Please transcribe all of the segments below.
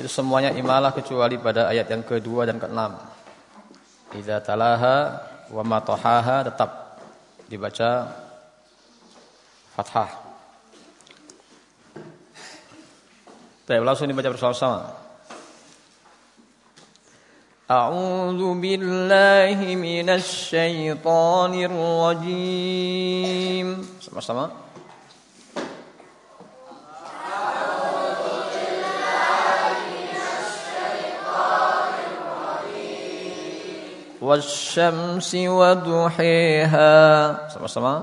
Itu semuanya imalah kecuali pada ayat yang kedua dan keenam. Idza talaha wa matohaha tetap dibaca fathah. Baik, langsung dibaca bersama-sama. أعوذ بالله من الشيطان الرجيم sama-sama والشمس وضحيها sama-sama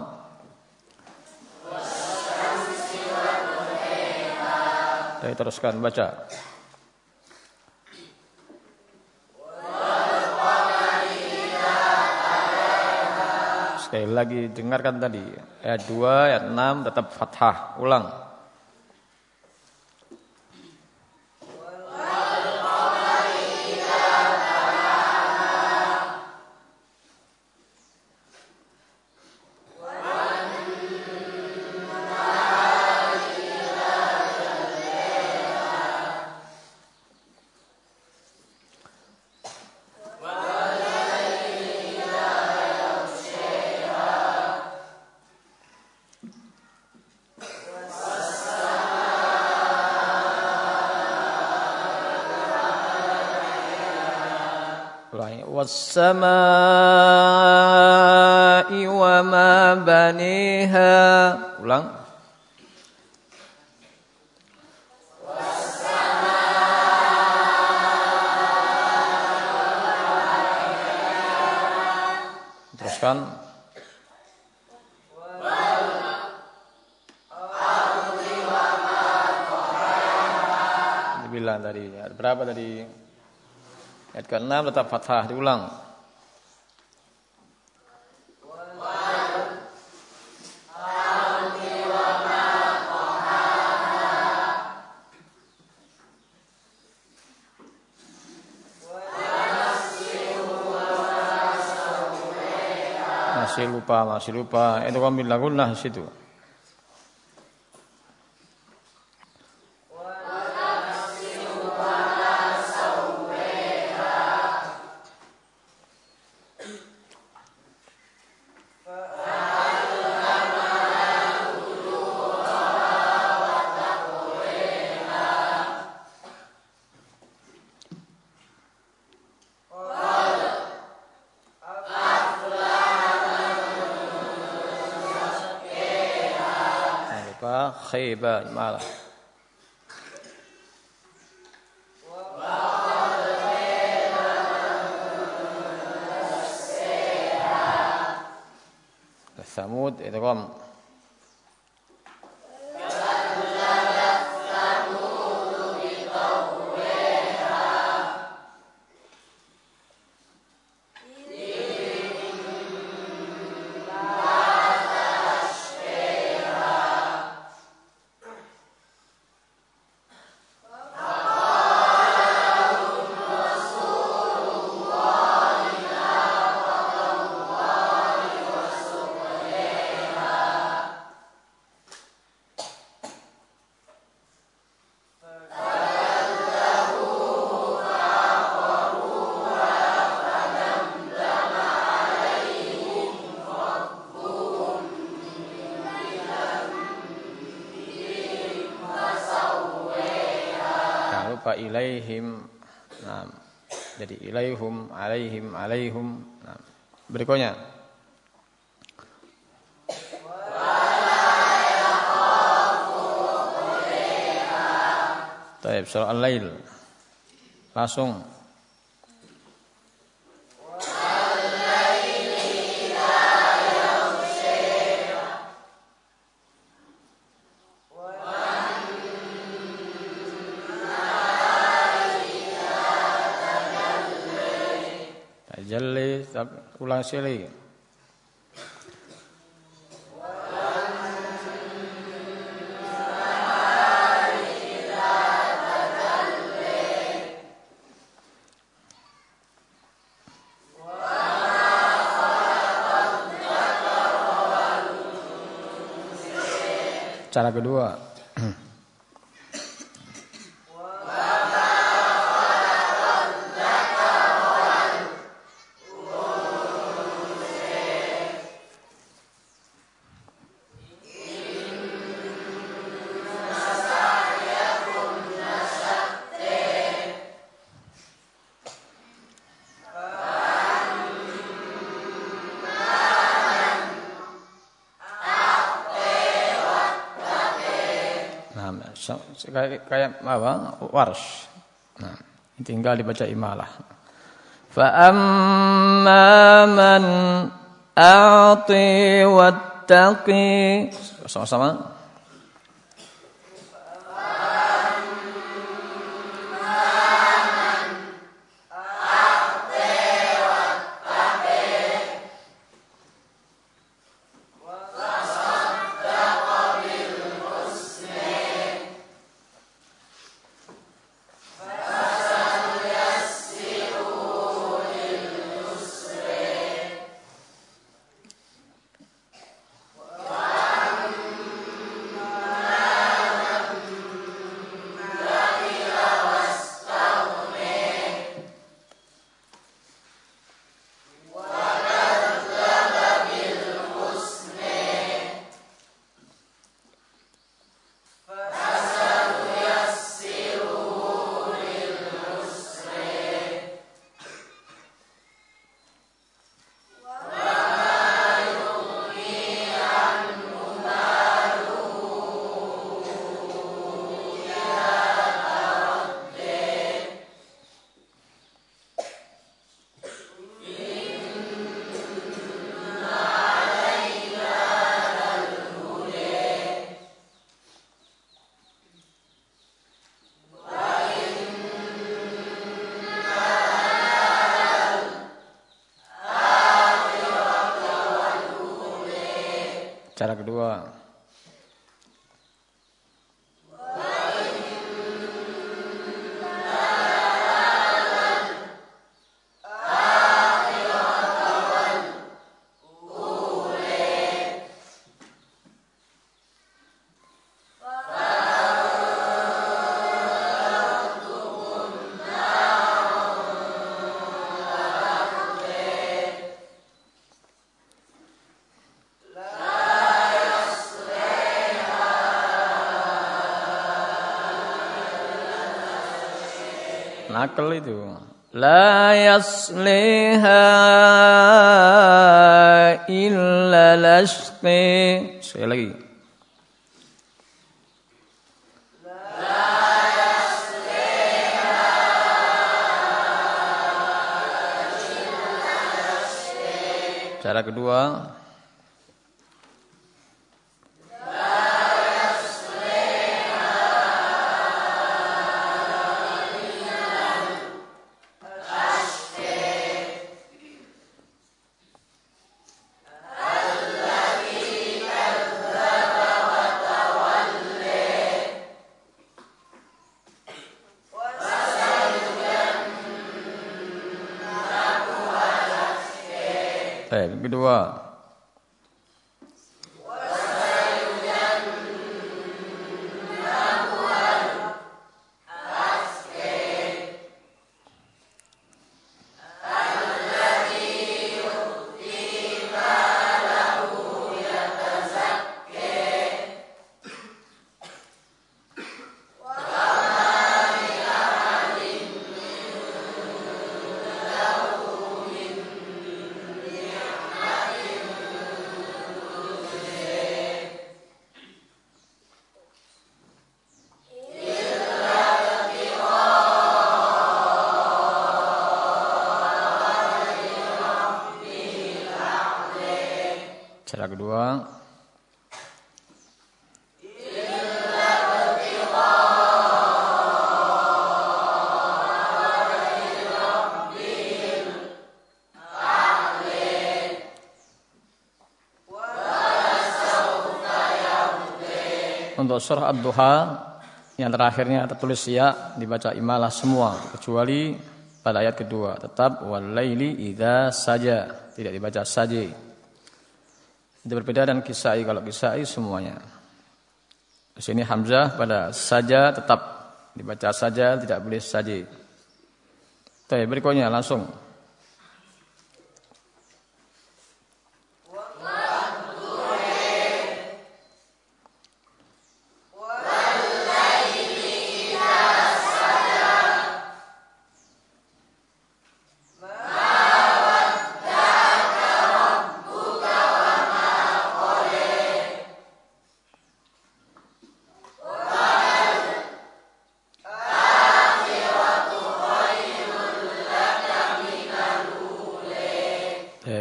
Saya teruskan baca Sekali lagi dengarkan tadi ayat 2 ayat 6 tetap fathah. Ulang. والسماء وما بنيها ulang teruskan dibilang tadi berapa tadi Ayat ke-6 tetap fathah diulang. Masih lupa, masih lupa. Itu kami lagulah situ. خيبة المارة ثمود إذ رموا ilaihim nah, jadi ilaihum alaihim alaihum nah, berikutnya. Taib surah Al-Lail. Langsung ulang sekali Cara kedua kayak kayak apa? Warsh. Nah, tinggal dibaca imalah. Fa amma man a'ti wattaqi. Sama-sama. Cara kedua, nakal itu. La yasliha illa lashqi. Sekali lagi. Cara kedua, แตกก็เรียกว่า Kedua Untuk surah Ad-Duha yang terakhirnya tertulis ya dibaca imalah semua kecuali pada ayat kedua. Tetap walaili idza saja. Tidak dibaca saja itu berbeda dan kisai kalau kisai semuanya. Di sini Hamzah pada saja tetap dibaca saja tidak boleh saja. Tapi berikutnya langsung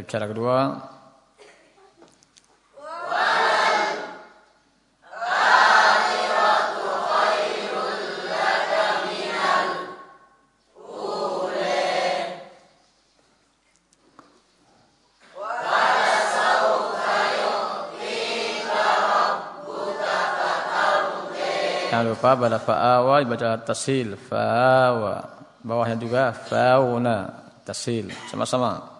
cara kedua. Jangan lupa pada fa'awa dibaca tasil fa'awa. Bawahnya juga fauna tasil sama-sama.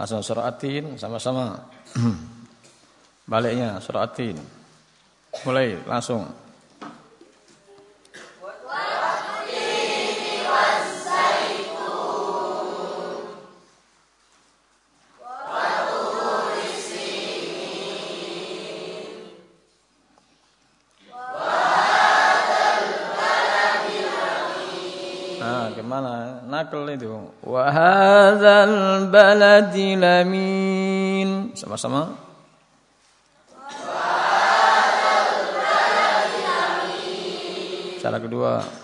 Langsung suratin sama-sama. Baliknya suratin. Mulai langsung. Nakal itu. Wa hadzal baladi lamin. Sama-sama. Cara kedua.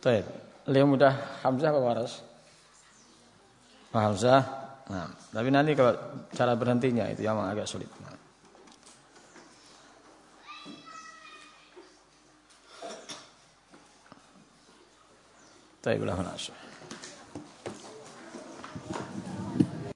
Baik. Lebih mudah Hamzah apa Waras? Hamzah. Nah, tapi nanti kalau cara berhentinya itu yang agak sulit. Nah. Baik, belah